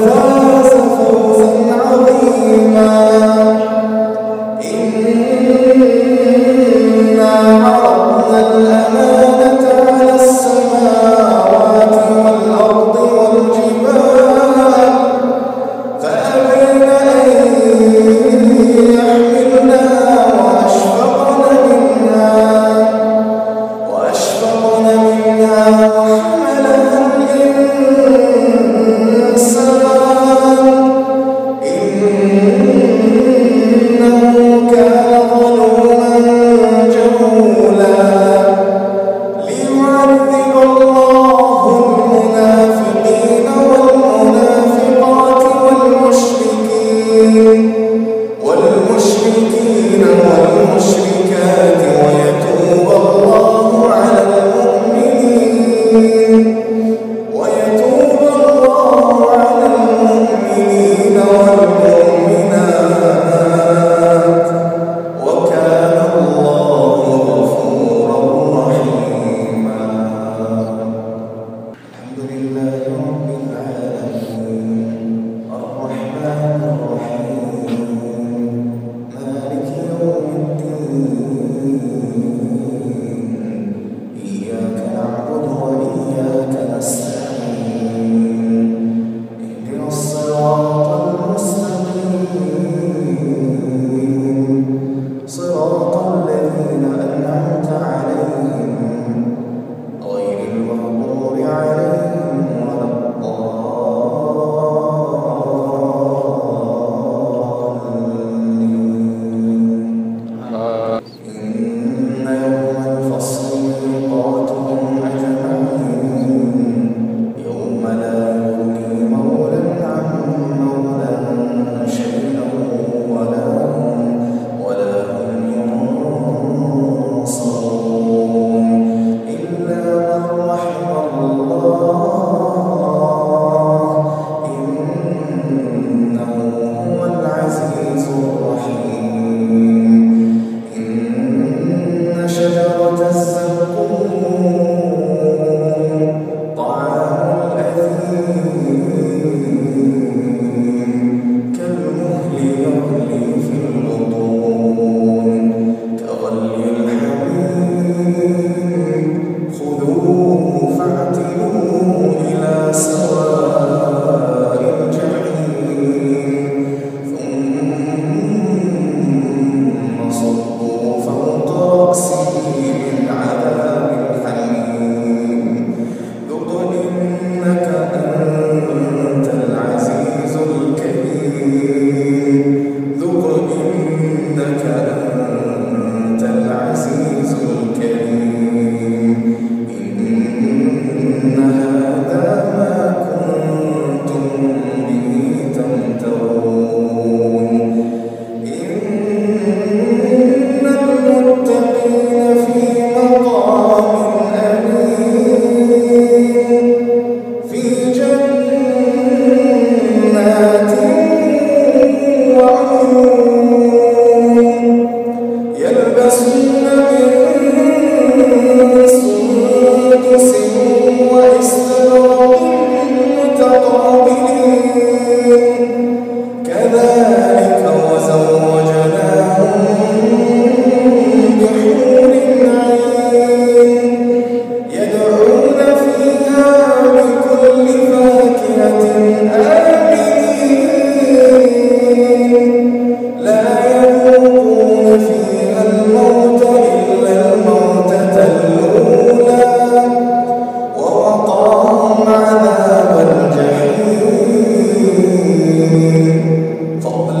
Deus, والمشركين والمشركات و الذي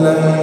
لن